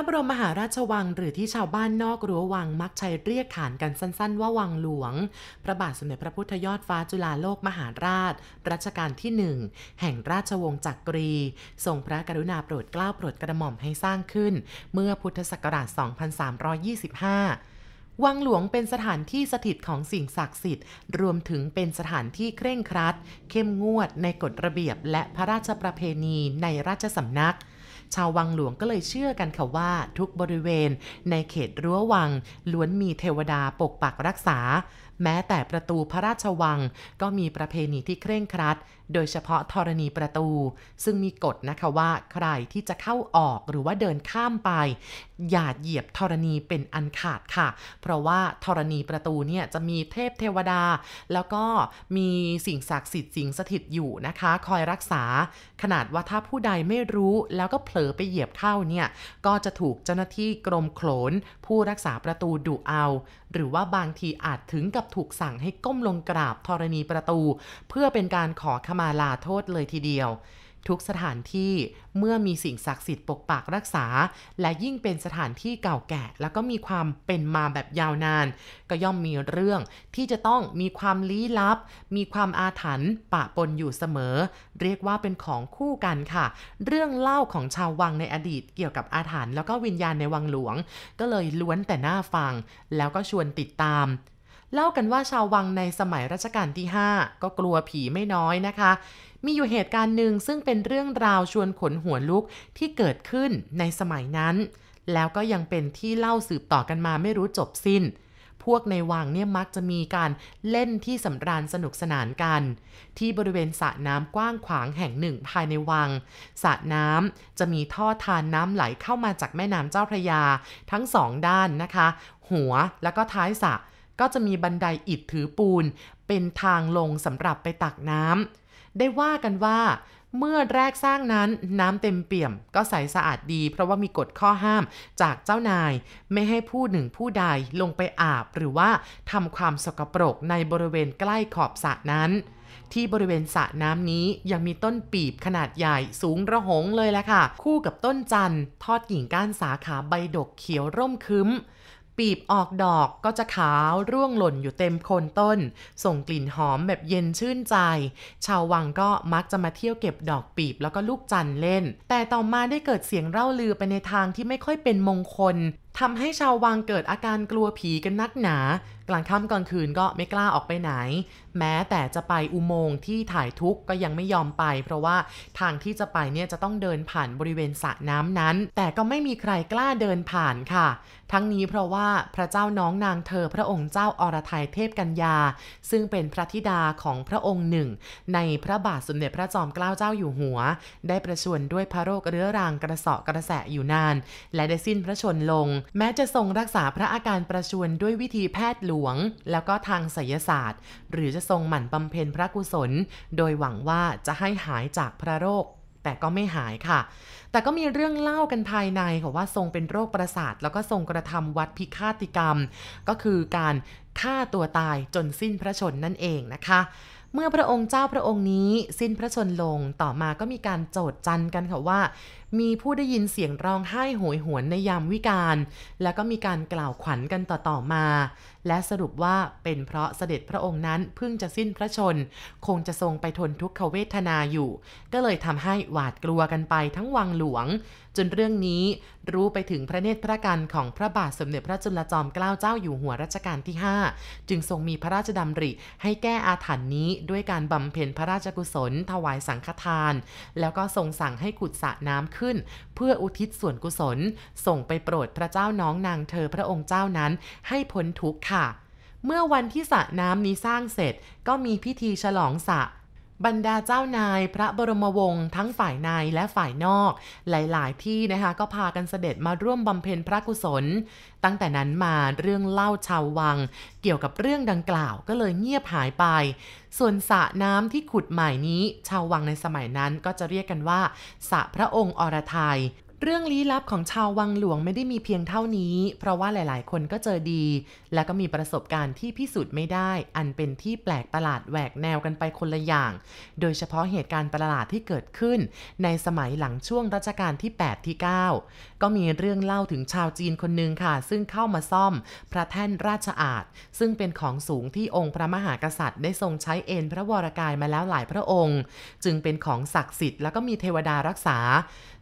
พระบรมมหาราชวังหรือที่ชาวบ้านนอกรั้ววังมักใช้เรียกขานกันสั้นๆ ว่าวังหลวง พระบาทสมเด็จพระพุทธยอดฟ้าจุฬาโลกมหาราช รัชกาลที่หนึ่งแห่งราชวงศ์จักรี ทรงพระกรุณาโปรดเกล้าโปรดกระหม่อมให้สร้างขึ้น เมื่อพุทธศักราช 2325วังหลวงเป็นสถานที่สถิตของสิ่งศักดิ์สิทธิ์ รวมถึงเป็นสถานที่เคร่งครัด เข้มงวดในกฎระเบียบและพระราชประเพณีในราชสำนัก ชาววังหลวงก็เลยเชื่อกันค่ะว่าทุกบริเวณในเขตรั้ววัง ล้วนมีเทวดาปกปักรักษา แม้แต่ประตูพระราชวังก็มีประเพณีที่เคร่งครัด โดยเฉพาะธรณีประตู ซึ่งมีกฎนะคะว่าใครที่จะเข้าออกหรือว่าเดินข้ามไป อย่าเหยียบธรณีเป็นอันขาดค่ะ เพราะว่าธรณีประตูเนี่ยจะมีเทพเทวดา แล้วก็มีสิ่งศักดิ์สิทธิ์สิงสถิตอยู่นะคะ คอยรักษา ขนาดว่าถ้าผู้ใดไม่รู้แล้วก็เผลอไปเหยียบเข้าเนี่ย ก็จะถูกเจ้าหน้าที่กรมโขลนผู้รักษาประตูดุเอา หรือว่าบางทีอาจถึงกับถูกสั่งให้ก้มลงกราบธรณีประตู เพื่อเป็นการขอขมาลาโทษเลยทีเดียว ทุกสถานที่เมื่อมีสิ่งศักดิ์สิทธิ์ปกปักรักษา และยิ่งเป็นสถานที่เก่าแก่ แล้วก็มีความเป็นมาแบบยาวนาน ก็ย่อมมีเรื่องที่จะต้องมีความลี้ลับ มีความอาถรรพ์ปะปนอยู่เสมอ เรียกว่าเป็นของคู่กันค่ะ เรื่องเล่าของชาววังในอดีตเกี่ยวกับอาถรรพ์แล้วก็วิญญาณในวังหลวง ก็เลยล้วนแต่น่าฟัง แล้วก็ชวนติดตาม เล่ากันว่าชาววังในสมัยรัชกาลที่ 5 ก็กลัวผีไม่น้อยนะคะ มีอยู่เหตุการณ์หนึ่งซึ่งเป็นเรื่องราวชวนขนหัวลุกที่เกิดขึ้นในสมัยนั้น แล้วก็ยังเป็นที่เล่าสืบต่อกันมาไม่รู้จบสิ้น พวกในวังเนี่ยมักจะมีการเล่นที่สำราญสนุกสนานกัน ที่บริเวณสระน้ำกว้างขวางแห่งหนึ่งภายในวังสระน้ำจะมีท่อทานน้ำไหลเข้ามาจากแม่น้ำเจ้าพระยา ทั้งสองด้านนะคะ หัวแล้วก็ท้ายสระ ก็จะมีบันไดอิฐถือปูน เป็นทางลงสำหรับไปตักน้ำได้ว่ากันว่าเมื่อแรกสร้างนั้นน้ำเต็มเปี่ยม ก็ใสสะอาดดี เพราะว่ามีกฎข้อห้ามจากเจ้านาย ไม่ให้ผู้หนึ่งผู้ใดลงไปอาบ หรือว่าทำความสกปรกในบริเวณใกล้ขอบสระนั้น ที่บริเวณสระน้ำนี้ยังมีต้นปีบขนาดใหญ่สูงระหงเลยแหละค่ะ คู่กับต้นจันทร์ทอดกิ่งก้านสาขาใบดกเขียวร่มคึ้ม ปีบออกดอกก็จะขาวร่วงหล่นอยู่เต็มโคนต้น ส่งกลิ่นหอมแบบเย็นชื่นใจ ชาววังก็มักจะมาเที่ยวเก็บดอกปีบแล้วก็ลูกจันเล่น แต่ต่อมาได้เกิดเสียงเล่าลือไปในทางที่ไม่ค่อยเป็นมงคล ทำให้ชาววังเกิดอาการกลัวผีกันนักหนา กลางค่ำกลางคืนก็ไม่กล้าออกไปไหน แม้แต่จะไปอุโมงค์ที่ถ่ายทุกข์ก็ยังไม่ยอมไป เพราะว่าทางที่จะไปเนี่ยจะต้องเดินผ่านบริเวณสระน้ำนั้น แต่ก็ไม่มีใครกล้าเดินผ่านค่ะ ทั้งนี้เพราะว่าพระเจ้าน้องนางเธอพระองค์เจ้าอรทัยเทพกัญญา ซึ่งเป็นพระธิดาของพระองค์หนึ่ง ในพระบาทสมเด็จพระจอมเกล้าเจ้าอยู่หัว ได้ประชวรด้วยพระโรคเรื้อรังกระเสาะกระแสะอยู่นาน และได้สิ้นพระชนลงแม้จะทรงรักษาพระอาการประชวรด้วยวิธีแพทย์หลวง แล้วก็ทางไสยศาสตร์ หรือจะทรงหมั่นบำเพ็ญพระกุศล โดยหวังว่าจะให้หายจากพระโรค แต่ก็ไม่หายค่ะ แต่ก็มีเรื่องเล่ากันภายในค่ะว่าทรงเป็นโรคประสาท แล้วก็ทรงกระทำวัดพิฆาติกรรม ก็คือการฆ่าตัวตายจนสิ้นพระชนนั่นเองนะคะเมื่อพระองค์เจ้าพระองค์นี้สิ้นพระชนลงต่อมาก็มีการโจดจันกันค่ะว่า มีผู้ได้ยินเสียงร้องไห้โหยหวนในยามวิกาลแล้วก็มีการกล่าวขวัญกันต่อๆมา และสรุปว่าเป็นเพราะเสด็จพระองค์นั้นเพิ่งจะสิ้นพระชน คงจะทรงไปทนทุกขเวทนาอยู่ ก็เลยทำให้หวาดกลัวกันไปทั้งวังหลวง จนเรื่องนี้รู้ไปถึงพระเนตรพระกันของพระบาทสมเด็จพระจุลจอมเกล้าเจ้าอยู่หัวรัชกาลที่ 5 จึงทรงมีพระราชดำริ ให้แก้อาถรรพ์นี้ด้วยการบำเพ็ญพระราชกุศล ถวายสังฆทาน แล้วก็ทรงสั่งให้ขุดสระน้ำขึ้น เพื่ออุทิศส่วนกุศล ส่งไปโปรดพระเจ้าน้องนางเธอพระองค์เจ้านั้นให้พ้นทุกข์ค่ะ เมื่อวันที่สระน้ำนี้สร้างเสร็จก็มีพิธีฉลองสระ บรรดาเจ้านายพระบรมวงศ์ทั้งฝ่ายในและฝ่ายนอก หลาย ๆ ที่นะคะก็พากันเสด็จมาร่วมบำเพ็ญพระกุศล ตั้งแต่นั้นมาเรื่องเล่าชาววัง เกี่ยวกับเรื่องดังกล่าวก็เลยเงียบหายไป ส่วนสระน้ำที่ขุดใหม่นี้ ชาววังในสมัยนั้นก็จะเรียกกันว่าสระพระองค์อรไทย เรื่องลี้ลับของชาววังหลวงไม่ได้มีเพียงเท่านี้ เพราะว่าหลายๆ คนก็เจอดี และก็มีประสบการณ์ที่พิสูจน์ไม่ได้ อันเป็นที่แปลกประหลาดแหวกแนวกันไปคนละอย่าง โดยเฉพาะเหตุการณ์ประหลาดที่เกิดขึ้น ในสมัยหลังช่วงรัชกาลที่ 8 ที่ 9 ก็มีเรื่องเล่าถึงชาวจีนคนหนึ่งค่ะ ซึ่งเข้ามาซ่อม พระแท่นราชอาณซึ่งเป็นของสูงที่องค์พระมหากษัตริย์ ได้ทรงใช้เอ็นพระวรกายมาแล้วหลายพระองค์ จึงเป็นของศักดิ์สิทธิ์แล้วก็มีเทวดารักษา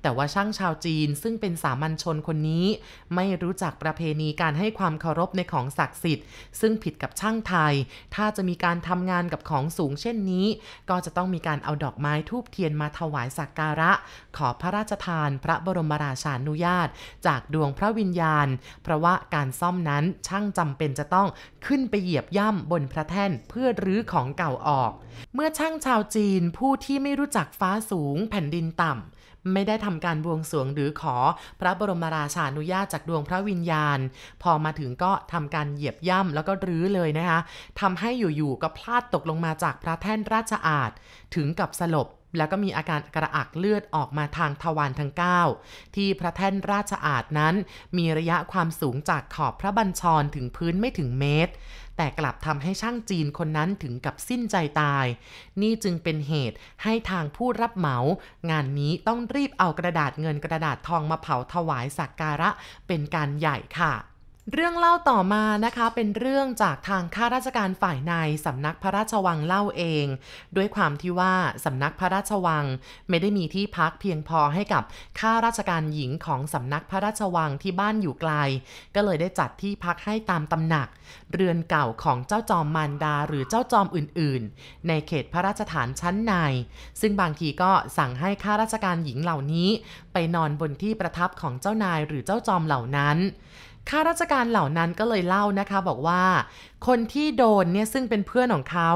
แต่ว่าช่างชาวจีจีน ซึ่งเป็นสามัญชนคนนี้ ไม่รู้จักประเพณีการให้ความเคารพในของศักดิ์สิทธิ์ ซึ่งผิดกับช่างไทย ถ้าจะมีการทำงานกับของสูงเช่นนี้ ก็จะต้องมีการเอาดอกไม้ทูบเทียนมาถวายสักการะ ขอพระราชทานพระบรมราชานุญาต จากดวงพระวิญญาณ เพราะว่าการซ่อมนั้นช่างจำเป็นจะต้องขึ้นไปเหยียบย่ำบนพระแท่นเพื่อรื้อของเก่าออก เมื่อช่างชาวจีนผู้ที่ไม่รู้จักฟ้าสูงแผ่นดินต่ำ ไม่ได้ทำการบวงสรวงหรือขอพระบรมราชานุญาตจากดวงพระวิญญาณ พอมาถึงก็ทำการเหยียบย่ำแล้วก็รื้อเลยนะคะทำให้อยู่ๆก็พลาดตกลงมาจากพระแท่นราชอาณถึงกับสลบแล้วก็มีอาการกระอักเลือดออกมาทางทวารทั้ง 9 ที่พระแท่นราชอาณนั้น มีระยะความสูงจากขอบพระบัญชรถึงพื้นไม่ถึงเมตร แต่กลับทำให้ช่างจีนคนนั้นถึงกับสิ้นใจตาย นี่จึงเป็นเหตุให้ทางผู้รับเหมา งานนี้ต้องรีบเอากระดาษเงินกระดาษทองมาเผาถวายสักการะเป็นการใหญ่ค่ะ เรื่องเล่าต่อมานะคะเป็นเรื่องจากทางข้าราชการฝ่ายในสำนักพระราชวังเล่าเอง ด้วยความที่ว่าสำนักพระราชวัง ไม่ได้มีที่พักเพียงพอให้กับข้าราชการหญิงของสำนักพระราชวังที่บ้านอยู่ไกล ก็เลยได้จัดที่พักให้ตามตำหนัก เรือนเก่าของเจ้าจอมมารดาหรือเจ้าจอมอื่น ๆ ในเขตพระราชฐานชั้นใน ซึ่งบางทีก็สั่งให้ข้าราชการหญิงเหล่านี้ ไปนอนบนที่ประทับของเจ้านายหรือเจ้าจอมเหล่านั้น ข้าราชการเหล่านั้นก็เลยเล่านะคะบอกว่า คนที่โดนเนี่ยซึ่งเป็นเพื่อนของเขา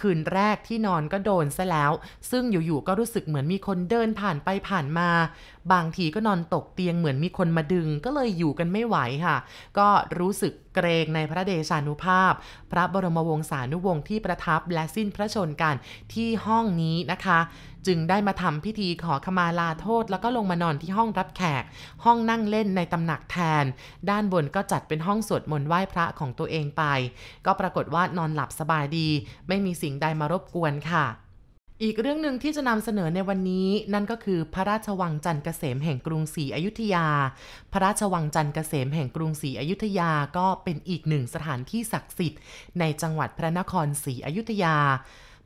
คืนแรกที่นอนก็โดนซะแล้ว ซึ่งอยู่ๆก็รู้สึกเหมือนมีคนเดินผ่านไปผ่านมา บางทีก็นอนตกเตียงเหมือนมีคนมาดึงก็เลยอยู่กันไม่ไหวค่ะ ก็รู้สึกเกรงในพระเดชานุภาพ พระบรมวงศานุวงศ์ที่ประทับและสิ้นพระชนกันที่ห้องนี้นะคะจึงได้มาทำพิธีขอขมาลาโทษ แล้วก็ลงมานอนที่ห้องรับแขก ห้องนั่งเล่นในตำหนักแทน ด้านบนก็จัดเป็นห้องสวดมนต์ไหว้พระของตัวเองไป ก็ปรากฏว่านอนหลับสบายดี ไม่มีสิ่งใดมารบกวนค่ะอีกเรื่องหนึ่งที่จะนำเสนอในวันนี้นั่นก็คือพระราชวังจันทร์เกษมแห่งกรุงศรีอยุธยา พระราชวังจันทร์เกษมแห่งกรุงศรีอยุธยาก็เป็นอีกหนึ่งสถานที่ศักดิ์สิทธิ์ในจังหวัดพระนครศรีอยุธยา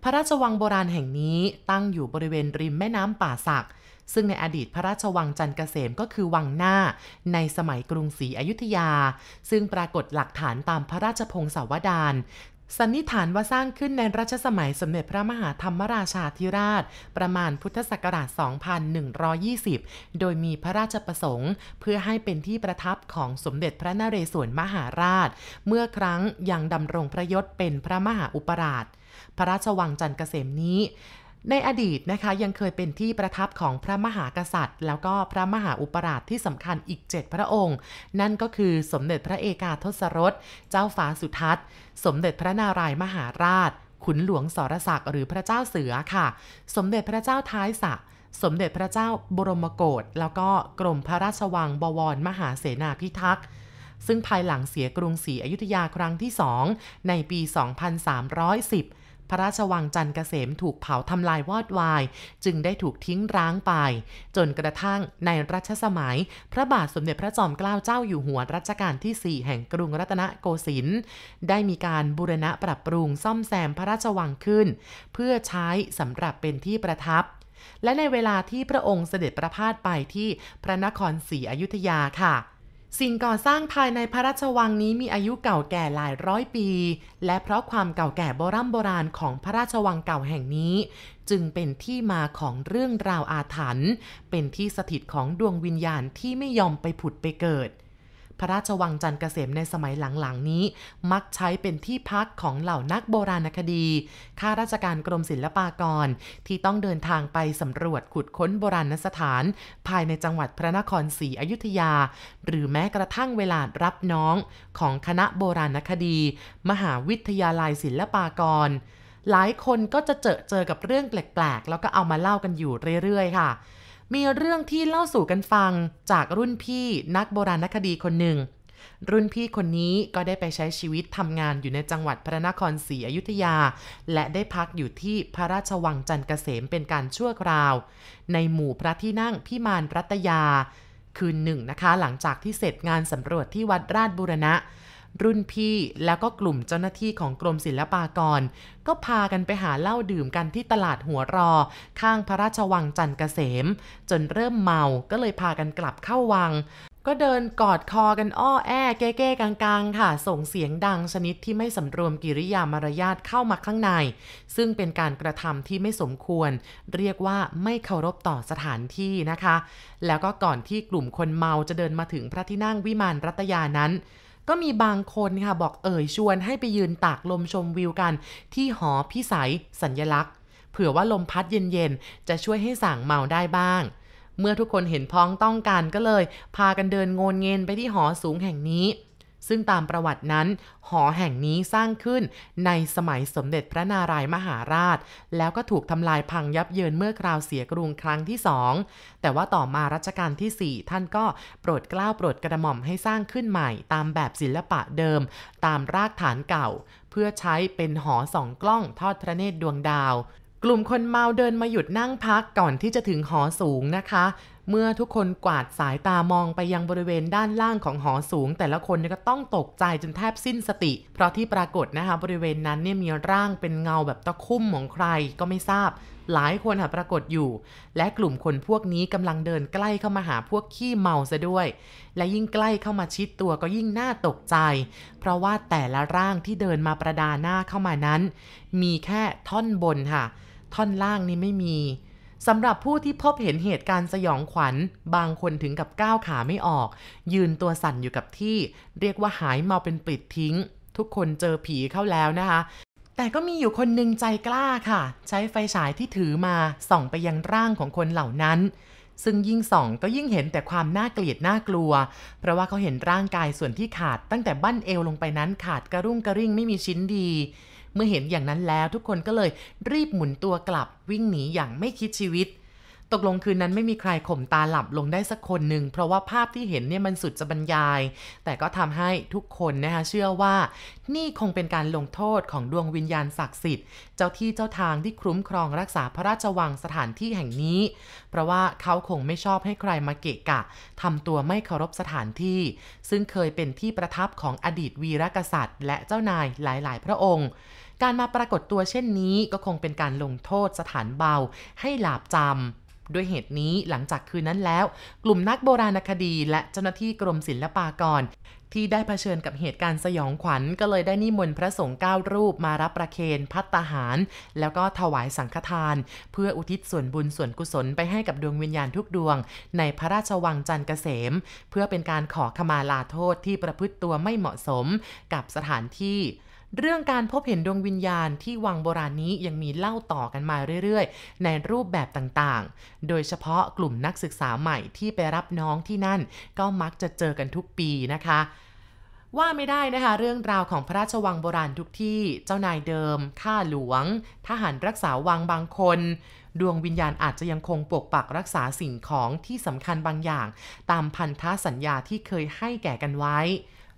พระราชวังโบราณแห่งนี้ตั้งอยู่บริเวณริมแม่น้ำป่าสัก ซึ่งในอดีตพระราชวังจันทร์เกษมก็คือวังหน้า ในสมัยกรุงศรีอยุธยา ซึ่งปรากฏหลักฐานตามพระราชพงศาวดารสันนิษฐานว่าสร้างขึ้นในรัชสมัยสมเด็จพระมหาธรรมราชาธิราช ประมาณพุทธศักราช 2120 โดยมีพระราชประสงค์ เพื่อให้เป็นที่ประทับของสมเด็จพระนเรศวรมหาราช เมื่อครั้งยังดำรงพระยศเป็นพระมหาอุปราช พระราชวังจันทร์เกษมนี้ ในอดีตนะคะยังเคยเป็นที่ประทับของพระมหากษัตริย์ แล้วก็พระมหาอุปราชที่สำคัญอีก 7 พระองค์ นั่นก็คือสมเด็จพระเอกาทศรส เจ้าฟ้าสุทัศน์ สมเด็จพระนารายมหาราช ขุนหลวงสรศักดิ์หรือพระเจ้าเสือค่ะ สมเด็จพระเจ้าท้ายสะสมเด็จพระเจ้าบรมโกศแล้วก็กรมพระราชวังบวรมหาเสนาพิทักษ์ซึ่งภายหลังเสียกรุงศรีอยุธยาครั้งที่สองในปี 2310 พระราชวังจันทร์เกษมถูกเผาทำลายวอดวาย จึงได้ถูกทิ้งร้างไป จนกระทั่งในรัชสมัย พระบาทสมเด็จพระจอมเกล้าเจ้าอยู่หัวรัชกาลที่ 4 แห่งกรุงรัตนโกสินทร์ได้มีการบูรณะปรับปรุงซ่อมแซมพระราชวังขึ้น เพื่อใช้สำหรับเป็นที่ประทับและในเวลาที่พระองค์เสด็จประพาสไปที่พระนครศรีอยุธยาค่ะ สิ่งก่อสร้างภายในพระราชวังนี้มีอายุเก่าแก่หลายร้อยปี และเพราะความเก่าแก่โบรโบราณของพระราชวังเก่าแห่งนี้ จึงเป็นที่มาของเรื่องราวอาถรรพ์เป็นที่สถิตของดวงวิญญาณที่ไม่ยอมไปผุดไปเกิด พระราชวังจันทร์เกษมในสมัยหลังๆนี้ มักใช้เป็นที่พักของเหล่านักโบราณคดีข้าราชการกรมศิลปากร ที่ต้องเดินทางไปสำรวจขุดค้นโบราณสถาน ภายในจังหวัดพระนครศรีอยุธยา หรือแม้กระทั่งเวลารับน้องของคณะโบราณคดี มหาวิทยาลัยศิลปากรหลายคนก็จะเจอเจอกับเรื่องแปลกๆ แล้วก็เอามาเล่ากันอยู่เรื่อยๆ ค่ะ มีเรื่องที่เล่าสู่กันฟังจากรุ่นพี่นักโบราณคดีคนหนึ่ง รุ่นพี่คนนี้ก็ได้ไปใช้ชีวิตทำงานอยู่ในจังหวัดพระนครศรีอยุธยา และได้พักอยู่ที่พระราชวังจันทร์เกษมเป็นการชั่วคราว ในหมู่พระที่นั่งพิมานรัตยา คืนหนึ่งนะคะ หลังจากที่เสร็จงานสำรวจที่วัดราชบุรณะ รุ่นพี่แล้วก็กลุ่มเจ้าหน้าที่ของกรมศิลปากร ก็พากันไปหาเหล้าดื่มกันที่ตลาดหัวรอ ข้างพระราชวังจันทร์เกษม จนเริ่มเมาก็เลยพากันกลับเข้าวัง ก็เดินกอดคอกันอ้อแอ้เก้ๆกลางๆ ค่ะ ส่งเสียงดังชนิดที่ไม่สำรวมกิริยามารยาทเข้ามาข้างใน ซึ่งเป็นการกระทำที่ไม่สมควร เรียกว่าไม่เคารพต่อสถานที่นะคะ แล้วก็ก่อนที่กลุ่มคนเมาจะเดินมาถึงพระที่นั่งวิมานรัตยานั้น ก็มีบางคนค่ะบอกเอ่ยชวนให้ไปยืนตากลมชมวิวกัน ที่หอพิสัยสัญญลักษณ์ เผื่อว่าลมพัดเย็นๆ จะช่วยให้สั่งเมาได้บ้าง เมื่อทุกคนเห็นพ้องต้องกันก็เลย พากันเดินโงนเงินไปที่หอสูงแห่งนี้ ซึ่งตามประวัตินั้น หอแห่งนี้สร้างขึ้นในสมัยสมเด็จพระนารายมหาราช แล้วก็ถูกทำลายพังยับเยินเมื่อคราวเสียกรุงครั้งที่สองแต่ว่าต่อมารัชกาลที่ 4 ท่านก็โปรดเกล้าโปรดกระหม่อมให้สร้างขึ้นใหม่ ตามแบบศิลปะเดิม ตามรากฐานเก่า เพื่อใช้เป็นหอสองกล้องทอดพระเนตรดวงดาวกลุ่มคนเมาเดินมาหยุดนั่งพักก่อนที่จะถึงหอสูงนะคะ เมื่อทุกคนกวาดสายตามองไปยังบริเวณด้านล่างของหอสูง แต่ละคนก็ต้องตกใจจนแทบสิ้นสติ เพราะที่ปรากฏนะคะบริเวณนั้นเนี่ยมีร่างเป็นเงาแบบตะคุ่มของใครก็ไม่ทราบ หลายคนค่ะปรากฏอยู่ และกลุ่มคนพวกนี้กำลังเดินใกล้เข้ามาหาพวกขี้เมาซะด้วย และยิ่งใกล้เข้ามาชิดตัวก็ยิ่งน่าตกใจ เพราะว่าแต่ละร่างที่เดินมาประดาหน้าเข้ามานั้น มีแค่ท่อนบนค่ะ ท่อนล่างนี้ไม่มี สำหรับผู้ที่พบเห็นเหตุการณ์สยองขวัญ บางคนถึงกับก้าวขาไม่ออก ยืนตัวสั่นอยู่กับที่ เรียกว่าหายเมาเป็นปลิดทิ้ง ทุกคนเจอผีเข้าแล้วนะคะ แต่ก็มีอยู่คนหนึ่งใจกล้าค่ะ ใช้ไฟฉายที่ถือมาส่องไปยังร่างของคนเหล่านั้น ซึ่งยิ่งส่องก็ยิ่งเห็นแต่ความน่าเกลียดน่ากลัว เพราะว่าเขาเห็นร่างกายส่วนที่ขาดตั้งแต่บั้นเอวลงไปนั้นขาดกระรุ่งกระริ่งไม่มีชิ้นดี เมื่อเห็นอย่างนั้นแล้วทุกคนก็เลยรีบหมุนตัวกลับวิ่งหนีอย่างไม่คิดชีวิต ตกลงคืนนั้นไม่มีใครข่มตาหลับลงได้สักคนหนึ่ง เพราะว่าภาพที่เห็นเนี่ยมันสุดจะบรรยาย แต่ก็ทำให้ทุกคนนะคะเชื่อว่า นี่คงเป็นการลงโทษของดวงวิญญาณศักดิ์สิทธิ์ เจ้าที่เจ้าทางที่คุ้มครองรักษาพระราชวังสถานที่แห่งนี้ เพราะว่าเขาคงไม่ชอบให้ใครมาเกะกะทำตัวไม่เคารพสถานที่ ซึ่งเคยเป็นที่ประทับของอดีตวีรกษัตริย์ และเจ้านายหลาย ๆ พระองค์การมาปรากฏตัวเช่นนี้ก็คงเป็นการลงโทษสถานเบาให้หลาบจำ ด้วยเหตุนี้หลังจากคืนนั้นแล้ว กลุ่มนักโบราณคดีและเจ้าหน้าที่กรมศิลปากร ที่ได้เผชิญกับเหตุการณ์สยองขวัญ ก็เลยได้นิมนต์พระสงฆ์เก้ารูปมารับประเคนพัตตาหาร แล้วก็ถวายสังฆทาน เพื่ออุทิศส่วนบุญส่วนกุศลไปให้กับดวงวิญญาณทุกดวง ในพระราชวังจันทร์เกษม เพื่อเป็นการขอขมาลาโทษที่ประพฤติตัวไม่เหมาะสมกับสถานที่ เรื่องการพบเห็นดวงวิญญาณที่วังโบราณนี้ยังมีเล่าต่อกันมาเรื่อยๆ ในรูปแบบต่างๆ โดยเฉพาะกลุ่มนักศึกษาใหม่ที่ไปรับน้องที่นั่น ก็มักจะเจอกันทุกปีนะคะว่าไม่ได้นะคะเรื่องราวของพระราชวังโบราณทุกที่เจ้านายเดิม ข้าหลวง ทหารรักษาวังบางคน ดวงวิญญาณอาจจะยังคงปกปักรักษาสิ่งของที่สำคัญบางอย่าง ตามพันธสัญญาที่เคยให้แก่กันไว้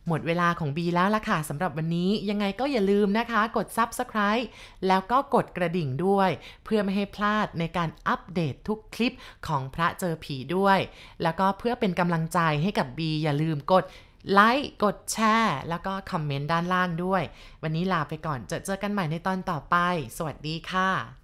หมดเวลาของบีแล้วล่ะค่ะสำหรับวันนี้ยังไงก็อย่าลืมนะคะ กด Subscribe แล้วก็กดกระดิ่งด้วย เพื่อไม่ให้พลาดในการอัปเดตทุกคลิปของพระเจอผีด้วย แล้วก็เพื่อเป็นกำลังใจให้กับบีอย่าลืมกดไลค์กดแชร์แล้วก็คอมเมนต์ด้านล่างด้วย วันนี้ลาไปก่อนเจอเจอกันใหม่ในตอนต่อไป สวัสดีค่ะ